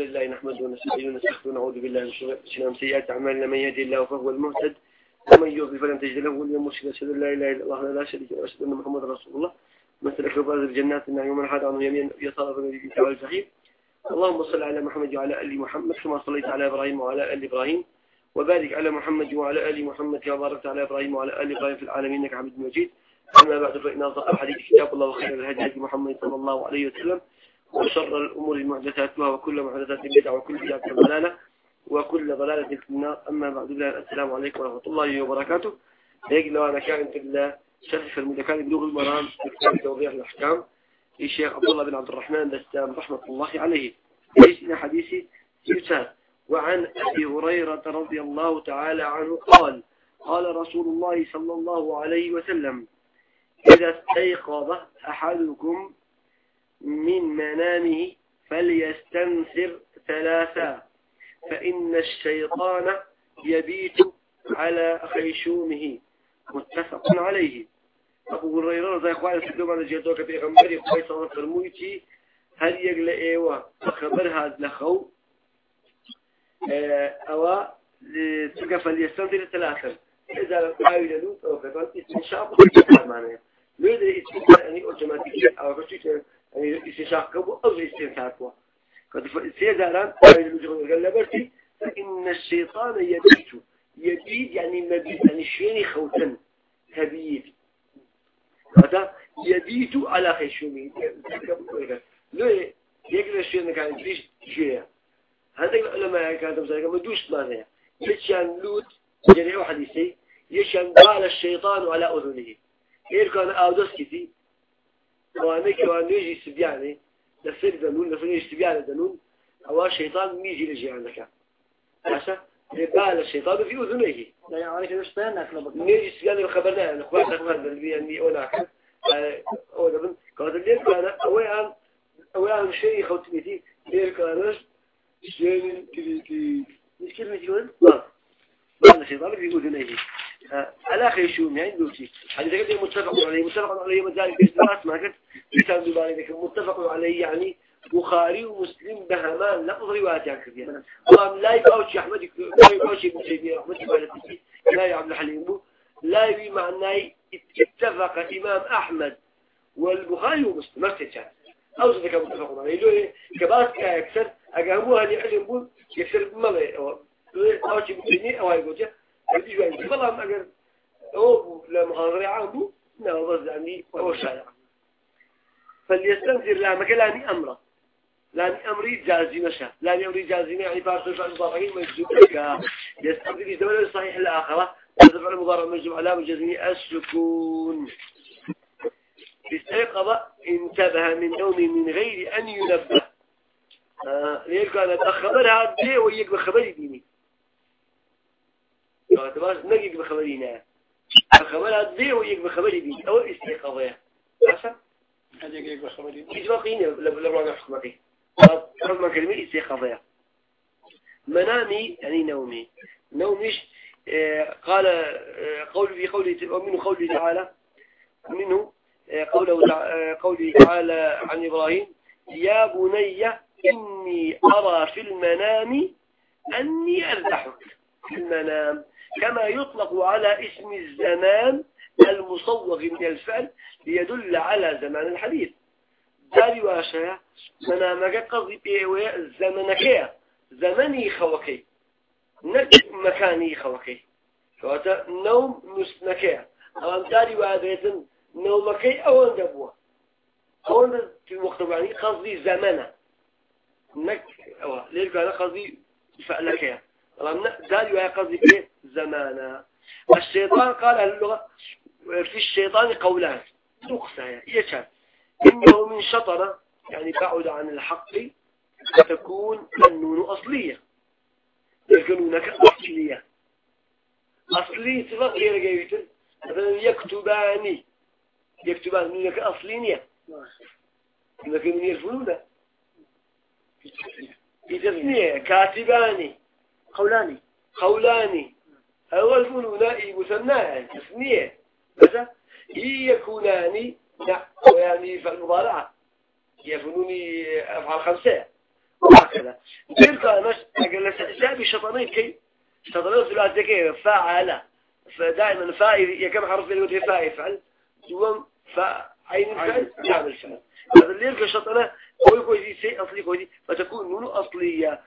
الحمد لله نحمده ونستعينه ونستغفره ونعوذ بالله من شرور أنفسنا ومن سيئات أعمالنا. من يهدي الله فهو المهتد ومن يضلل فلن تجد له وليا مرشدا. أشهد أن لا إله إلا الله لا شريك له وأشهد أن محمدا رسول الله. مثل كبار الجنات النعيم ومن حاد عنه يمين يسار فنجد تعالى الجحيم اللهم صل على محمد وعلى آل محمد كما صليت على إبراهيم وعلى آل إبراهيم. وبارك على محمد وعلى آل محمد كما باركت على إبراهيم وعلى آل إبراهيم في العالمين إنك حميد مجيد. أما بعد فإن أصدق الحديث كتاب الله وخير الهدي محمد صلى الله عليه وسلم. وشر الأمور محدثاتها وكل محدثات بدعة وكل بدعة ضلالة وكل ضلالة في النار. أما بعد السلام عليكم ورحمة الله وبركاته. هيك لو أنا كانت شرح المدكان بلوغ المرام بكتاب توضيح الأحكام الشيخ عبد الله بن عبد الرحمن بسام رحمة الله عليه. إلى حديثي يسال وعن أبي هريرة رضي الله تعالى عنه قال قال رسول الله صلى الله عليه وسلم إذا استيقظ أحدكم من منامه فليستنثر ثلاثا. فإن الشيطان يبيت على خيشومه. متفق عليه. أبو هريرة الله عنه سلم على جدوك في غمبري قوي صلى الله هل يقل إيوة خبر هذا لخو؟ أو تقف فليستنثر ثلاثا. إذا قاوي لنوت أو كذا استنشاق معناه لو إذا استنشاق يعني أوتوماتيكي أو يعني استشاق كبو أو استنساق كبو قد سيداران غلبرتي فإن الشيطان يبيت يبيت يعني مبيت يعني شويني خوتن تبيت هذا يبيت على خيشومي لو يقدر الشيء كان يدريش شوية هذا العلماء كانوا مسألة ما دوش ماذا يشان لوت جريء وحديثي يشان قال الشيطان على أذنه إيه كان أودس كذي وانه كوانه يجي سبيانه لسر دنون لسر يجي سبيانه دنون. أو الشيطان ميجي لجي عندك. عشان قال الشيطان في أذنه لا يعني شطين أكله نيجي سبيانه الخبرنا الأخبار تخبر يعني هناك أو ده قال الليل كان أولا أولا شيء خوتنيتي ليل كان شيء كذي مش كلمة يقول؟ لا هذا الشيطان في أذنه على خيشوم يعني دوتي حديث كده متفق عليه متفق عليه في الناس ما كنت كتاب دبالي متفق عليه يعني بخاري ومسلم بهمان لفظ روايات يعني كثير طبعا لا يفوت أحمد لا يفوت ابن تيمية رحمة الله لا يا عبد الحليم لا يبي معناه اتفق إمام أحمد والبخاري ومسلم ما كان أو ذلك متفق عليه. لو كباس كأكثر أجمعوا هذه علم بول يكسر ملا أو أو شيء أو يقول بدي شوي والله ما أقدر أو لا يعني أو شيء فليستنزر لا مكلاني أمره لاني أمري جازي مشى لاني أمري جازي يعني فارس عن المضارعين مجزوم لك يستنزر الزمن الصحيح الآخرة على المضارع مجزوم علامة جزمي السكون استيقظ انتبه من نومه من غير أن ينبه آه ليه كانت أخبر هذا ويك بخبري ديني تباش نجيك بخبرينا. الخبر هذا ويك بخبري ديني أو استيقظه عشان هذا يجيك بخبري. إجباقين لبلا نحكم فيه حكم كلمة استيقظه منامي يعني نومي. نومش آه قال آه قول في قوله ومنه قوله تعالى. منه قوله قوله تعالى عن إبراهيم. يا بني إني أرى في المنام أني أذبحك. في المنام. كما يطلق على اسم الزمان المصوغ من الفعل ليدل على زمان الحديث. داري واشا منامك قضي بيوي زمنك زمني خوكي. نك مكاني خوكي. فهذا نوم نسنك أو داري وادريتن نومكي أول دبوه أول في وقت يعني قصدي زمنه. نك أو ليش قال قصدي فعلك يا. طبعا زمانه الشيطان قال اللغة في الشيطان قولان. نقصة يشهد إنه من شطرة يعني بعد عن الحق فتكون النون أصلية. يكون هناك أصلية. أصلي صفة غير جيدة مثلا يكتباني. يكتبان منك أصلينية. لك من يرفلون في تثنية كاتباني. قولاني. قولاني. أول فنون مثنى تثنية بس هي يكونان يعني في المضارعة يفنون أفعال خمسة. وهكذا. تلك مش أقل سأجابي شطانين كي شطانين ثلاثة فاعل فدائما فاء يكم حرف اللي فاء يفعل دوم فاء عين الفعل يعمل فعل هذا اللي يلقى شطنا كوي كوي شيء أصلي كوي فتكون نون أصلية.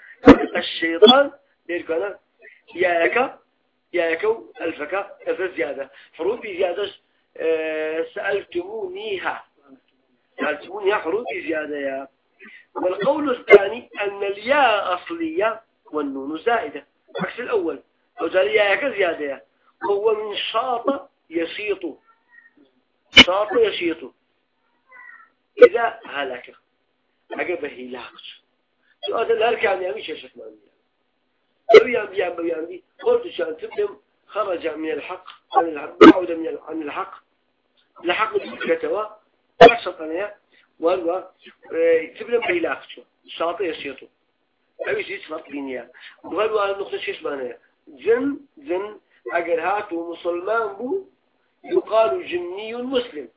الشيطان يلقى أنا ياك ياك ألفك ألف زيادة. حروف زيادة أه سألتمونيها. سألتمونيها حروف زيادة يا. والقول الثاني أن الياء أصلية والنون زائدة. عكس الأول. أو جاء ياك زيادة هو من شاط يشيط. شاط يشيط. إذا هلك. عقب هلاك. سؤال هل كان يعني شيء شكل لو يام يام يام قلت شان تبدم خرج من الحق عن الحق من عن الحق. لحق الكتوى أنا وهو تبدم بهلاك شاط يشيط أي شيء فرق بينيا. وهو النقطة شيء اسمها جن جن أجر هاتو مسلمان بو يقال جني مسلم.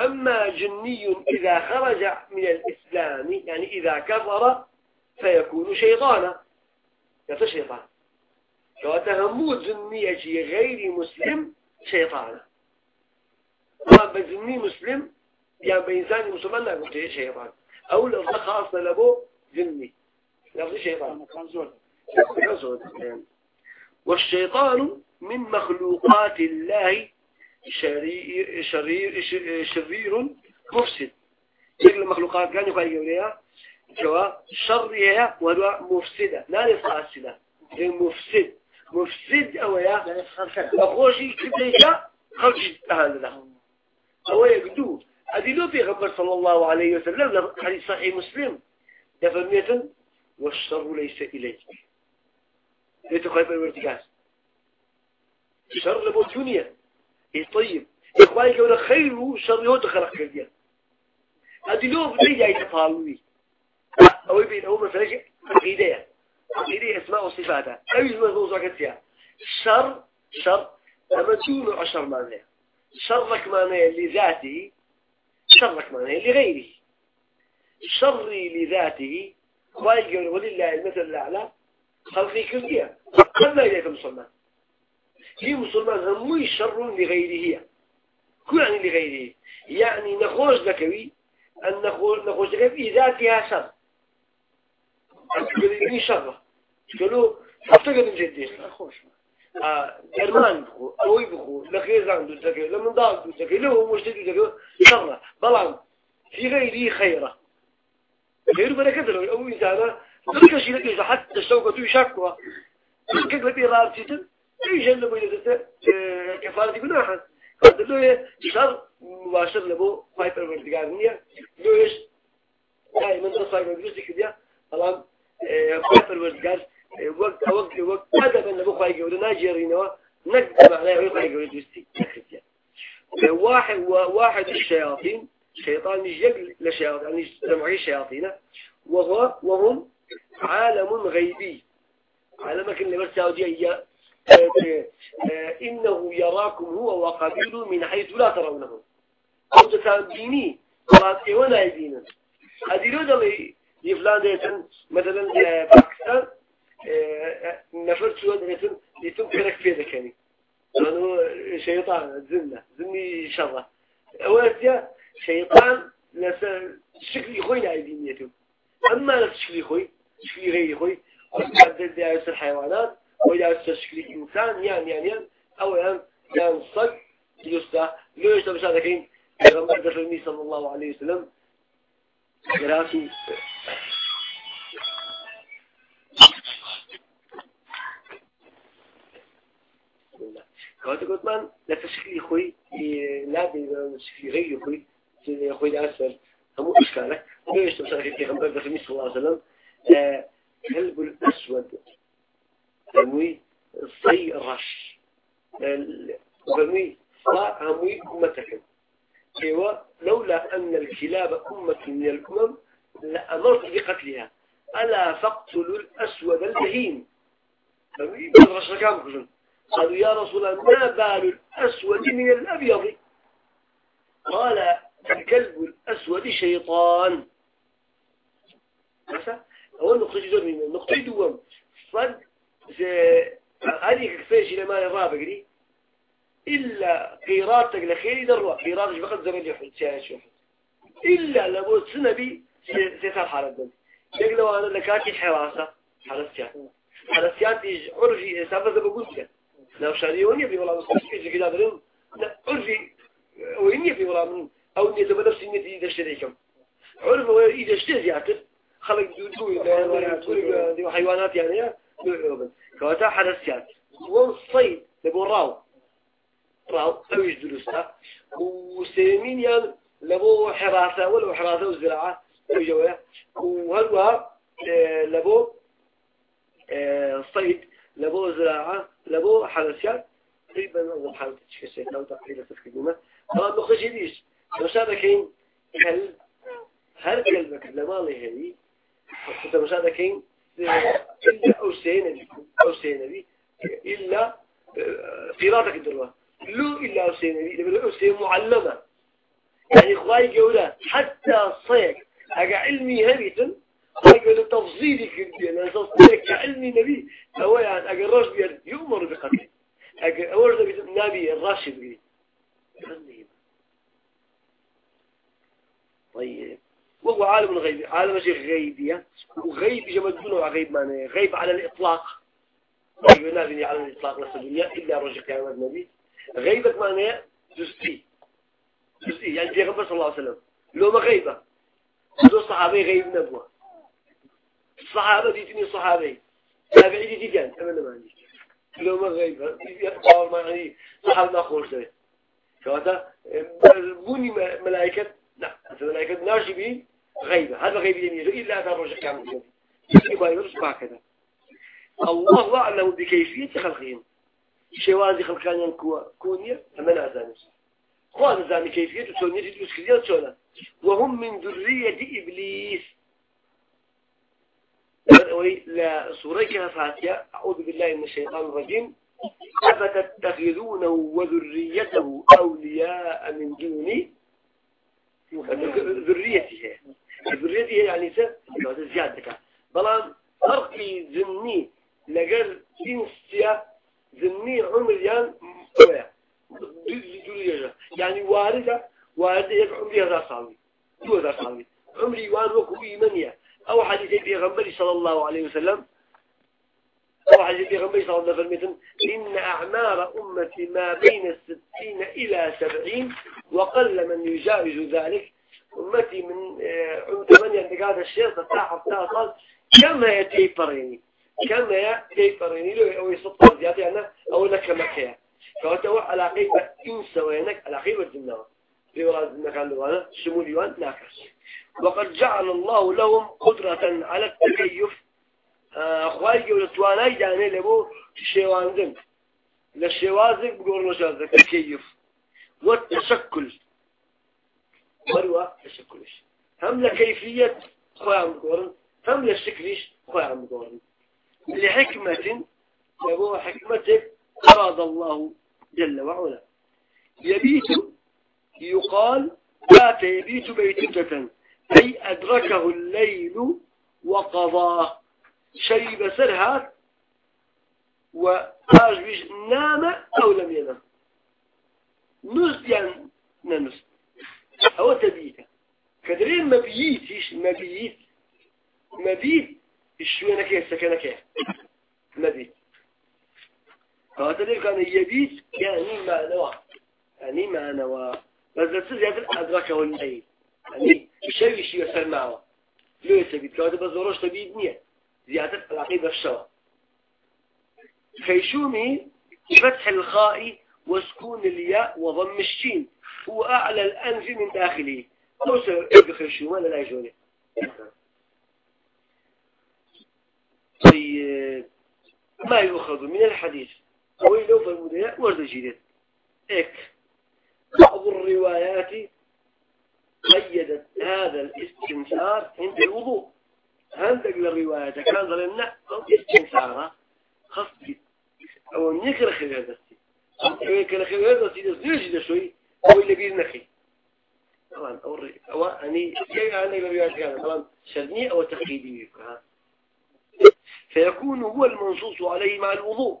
أما جني إذا خرج من الإسلام يعني إذا كفر فيكون شيطانا. يتشيطان وتهمو جنية غير مسلم شيطانا بجني مسلم يعني بإنسان مسلمان لا يقول شيطان. أو لفظ خاصة لبو جني لفظ شيطان. والشيطان من مخلوقات الله شرير, شرير, شرير مفسد. يقول المخلوقات كان يقول يقولها جوا شرها وهو مفسدة لا فاسدة مفسد. مفسد أو يا أخوشي كبليك خلش هذا أو يقدو أدلو في خبر صلى الله عليه وسلم حديث صحيح مسلم يفرمية والشر ليس إليك. ليتخيب الارتكاز شر لبو الدنيا. إيه طيب. إخواني كونا خير وشر هو تخلق كرديا هذه لو بدي جاي تفاوي أو يبين أو مثلا عقيدة عقيدة أسماء وصفاتها. أو يزمن موضوع كتيا شر شر. أما دون عشر معنى شرك معنى لذاته شرك معنى لغيره. شري لذاته خواهي ولله المثل الأعلى خلقي قد لا إليك مسلمان. هي مسلمان هموي شر لغيره. كل يعني لغيره. يعني نخوش ذكوي أن نخوش, ذكوي في ذاتها شر. أتكلمني شر قالوا أفتقد من جدي نخوش درمان بخو أوي بخو لخير عنده ذكي لمن ضاق ذكي له مجتد ذكي شر بلان في غيره خيرة. خير بركة له أو إنسانا تلك شيء لك حتى الشوكة يشكوا تلك لبي رابطة يجنبوا إذا كفارة جناحا له شر مباشر له فايبر فردقانية له إيش دائما تصايب بيجي كذا طالما فايبر فردقان وقت وقت وقت. هذا من أبو خايج ولا ناجرينه نقدم عليه ويخايج ولا دوستي واحد واحد الشياطين شيطان يجيب لشياطين يعني جمعي شياطين وهو وهم عالم غيبي. عالمك اللي برساودية إنه يراكم هو وقبيله من حيث لا ترونه. أو تتابيني قرات إيوانا يدينا هذه لو يفلان ديتن مثلا باكستان نفر سوى ديتن يتم كرك في ذكاني لأنه شيطان الزنة زني شره أولا شيطان لسا شكل خوي عايزين أما لسا شكل خوي شكل غير خوي وقد دعس الحيوانات وإذا تشكيل إنسان يعني يعني أو يعني صد يستا ليش تبش هذا كين دفرني صلى الله عليه وسلم جراتي قلت قلت من لا تشكيل خوي لا تشكيل غير خوي خوي الأسفل هم إشكالك تبش هذا كين غمر دفرني صلى الله عليه وسلم كلب الأسود تنوي صي رش تنوي صاعمي أمتكم ايوا لولا أن الكلاب أمة من الأمم لأمرت بقتلها. ألا فاقتلوا الأسود البهيم قالوا يا رسول الله ما بال الأسود من الأبيض؟ قال الكلب الأسود شيطان. هو النقطة جزء من النقطة دوم. صد هذه كفاية لما الرابع دي إلا قيراتك لخير دروا قيراتك فقط زمن يحد شيء شو إلا لابد سنة بي سيصير حالة دم يقلوا أنا لكاكي حراسة حرسيات حرسيات عرفي سابقا بقولك لو شاريوني يبي والله بس كيف كذا درين عرفي وين يبي والله من أو نية بنفس نية إذا اشتريكم عرف إذا اشتري زيادة خلق دو حيوانات يعني كواتا حرسيات والصيد لبو راو راو أو يجدلوستا وسيمين يعني لبو حراسة ولو حراسة وزراعة وجوية. وهلوها آه، لبو آه، صيد لبو زراعة لبو حرسيات تقريبا أظن حالة تشكسيت أو تقريبا تفكدونا طبعا نقطة جديش مشابكين كلب هل كلبك لمالي هذي؟ كنت مشابكين إلا أو سينبي أو سينبي إلا آه، قيراتك الدروة لو إلا أو سينبي أو سين معلمة. يعني خواي قولا حتى صيك أقع علمي هبيتن خواي قولا كنتي. أنا صيك كعلمي نبي. هو يعني أقع بيان يؤمر بقتل. أقع أول نبي نبي الراشد بي. طيب. وهو عالم الغيب. عالم شيء غيبية وغيب جمدونه غيب معناه. غيب على الإطلاق. غيب نبي على الإطلاق نفس الدنيا إلا رجل كلام النبي غيبة معناه جزئي. جزئي. يعني في غيبة صلى الله عليه وسلم. لو ما غيبة دو صحابي غيب نبوة. الصحابة ديتني صحابي. تابعي دي كان أنا ما عندي لو ما غيبة قال ما يعني صحابة ما ده. كواتا بوني ملائكة. لا ملائكة ناشبين غيبة. هذا غيب يميز إلا هذا الرجل كامل. هكذا الله أعلم بكيفية خلقهم. شوازي خلقان كونية أمن أزانس خوان زاني كيفية وشونية تدوس شونا وهم من ذرية إبليس. لا سورة كهفاتيا أعوذ بالله من الشيطان الرجيم. أفتتخذونه وذريته أولياء من دوني؟ ذريته ذريته يعني زيادة بلان فرقي ذني لقر إنسيا ذني عمريان يعني واردة واردة يك عمري هذا صاوي. دو عمري وان وكو إيمانية. أو حديث بيغنبري صلى الله عليه وسلم. أو حديث بيغنبري صلى الله عليه وسلم إن أعمار أمتي ما بين الستين إلى سبعين وقل من يجاوز ذلك. أمتي من آه، عمر ثمانية دقائق الشيخ تتاحف تصل كم هي تيبريني كم هي تيبريني أو يسطر زيادة أنا أو لك مكيا كواتو على قيبة إنسى وينك على قيبة الجنة في وراد المكان لوانا شمول يوان ناكس. وقد جعل الله لهم قدرة على التكيف. أخوائي قولة تواناي جاني لبو شيوانزن للشيوازن بقول رجال التكيف. والتشكل. مروة تشكلش. هم لكيفية خويا بقورن هم للشكلش خويا عم بقورن لحكمة لبو حكمتك أراد الله جل وعلا. يبيت يقال بات يبيت بيتة أي أدركه الليل وقضاه شيء بسرها وآج نام أو لم ينام نزد يعني ننس أو تبيت كدرين مبيتش مبيت مبيت الشوينك يسكنك مبيت فهذا كان يبيت يعني ما نوى. يعني ما نوى. بس زيادة أدركه الليل يعني شيء شيء يسر معه. لو يتبيت كهذا بس وروش تبيت نية. زيادة العقيدة الشوى خيشومي فتح الخاء وسكون الياء وضم الشين. هو أعلى الأنف من داخله. لو خيشوما لا يجوني طيب ما يؤخذ من الحديث أو لو فرمودها ورد جديد. إك. بعض الروايات قيدت هذا الاستنسار عند الوضوء. عندك الروايات كان ظلنا استنسارها خصبي أو نكر خير هذا أو كان خير هذا سيد زوج شوي أو اللي بير نخي طبعا أو أو يعني عندك الروايات كان؟ طبعا شرني أو تقييدي فيكون هو المنصوص عليه مع الوضوء.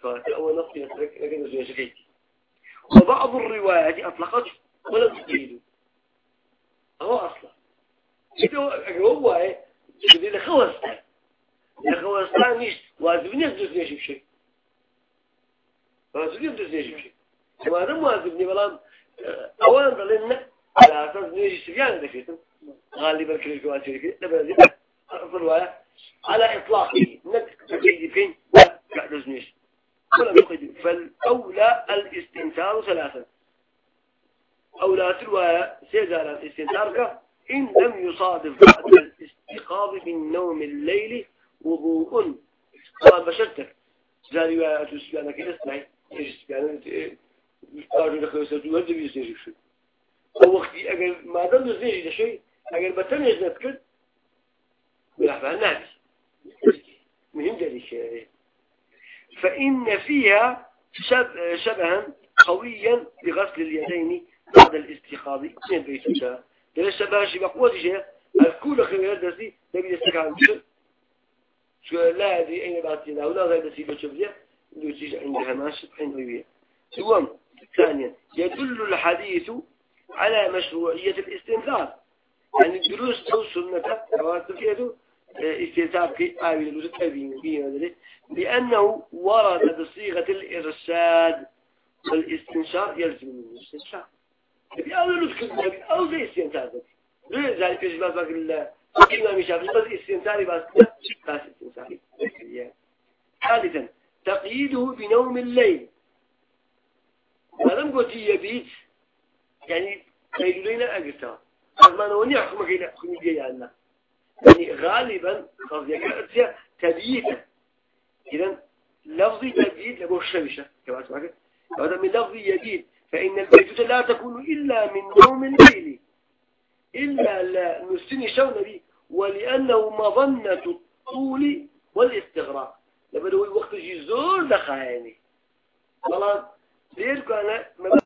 فهو نص لكن شكيتي وبعض الروايات أطلقته ولم تقيده هو أصلا. إذا هو إذا خوسته إذا خوسته نيش واجبني يدرس نيش بشيء واجبني يدرس نيش بشيء ما دام واجبني بلان أولا ضلنا على أساس نيجي سفيان دفيتم غالبا كل الكواتير كده نبغى الرواية على إطلاقه. نك تقيد فين؟ لا لا دزنيش ولا نقيد فالأولى الاستنتار ثلاثة. أولى الرواية سيزال الاستنتار إن لم يصادف بعد الاستيقاظ من نوم الليل وضوء. طبعا بشرتك زي رواية سفيان كده اسمعي. إيش سفيان قالوا لك يسجدوا هذا بيسجدوا شو أو وقتي أجل ما دام نزيج شيء أجل بتنجز نذكر بلحظة الناس مهم ذلك فإن فيها شب شبها قويا بغسل اليدين بعد الاستيقاظ. من بيت الله لأن الشبه شبه قوة شيء. الكل خير درسي نبي يستكعب شو شو لا هذه أين بعثنا ولا غير درسي بشبه اللي عندها ماشي غيبية. ثم ثانيا يدل الحديث على مشروعية الاستنثار يعني الدروس أو سنة كواتفيته استنثار في آوي الدروس التابعين لأنه ورد بصيغة الإرشاد والاستنشاق يلزم من الاستنشاق. في أول نذكر أو زي استنثار ليه ذلك يجب أن الله الإمام الشافعي بس استنثاري بس بس ثالثا تقييده بنوم الليل. ما لم قلت يبيت يعني قيلولينا أقرتها أزمان وني أحكم كينا أحكم جيانا يعني غالبا قصدي كأرتيا تبييتا إذن لفظي تبييت لبو الشمشة كما أسمعك هذا من لفظي يبيت فإن البيتوتة لا تكون إلا من نوم الليل. إلا لا نستني شون ولأنه مظنة الطول والاستغراق. لما وقت جزور دخاني. والله ليه كان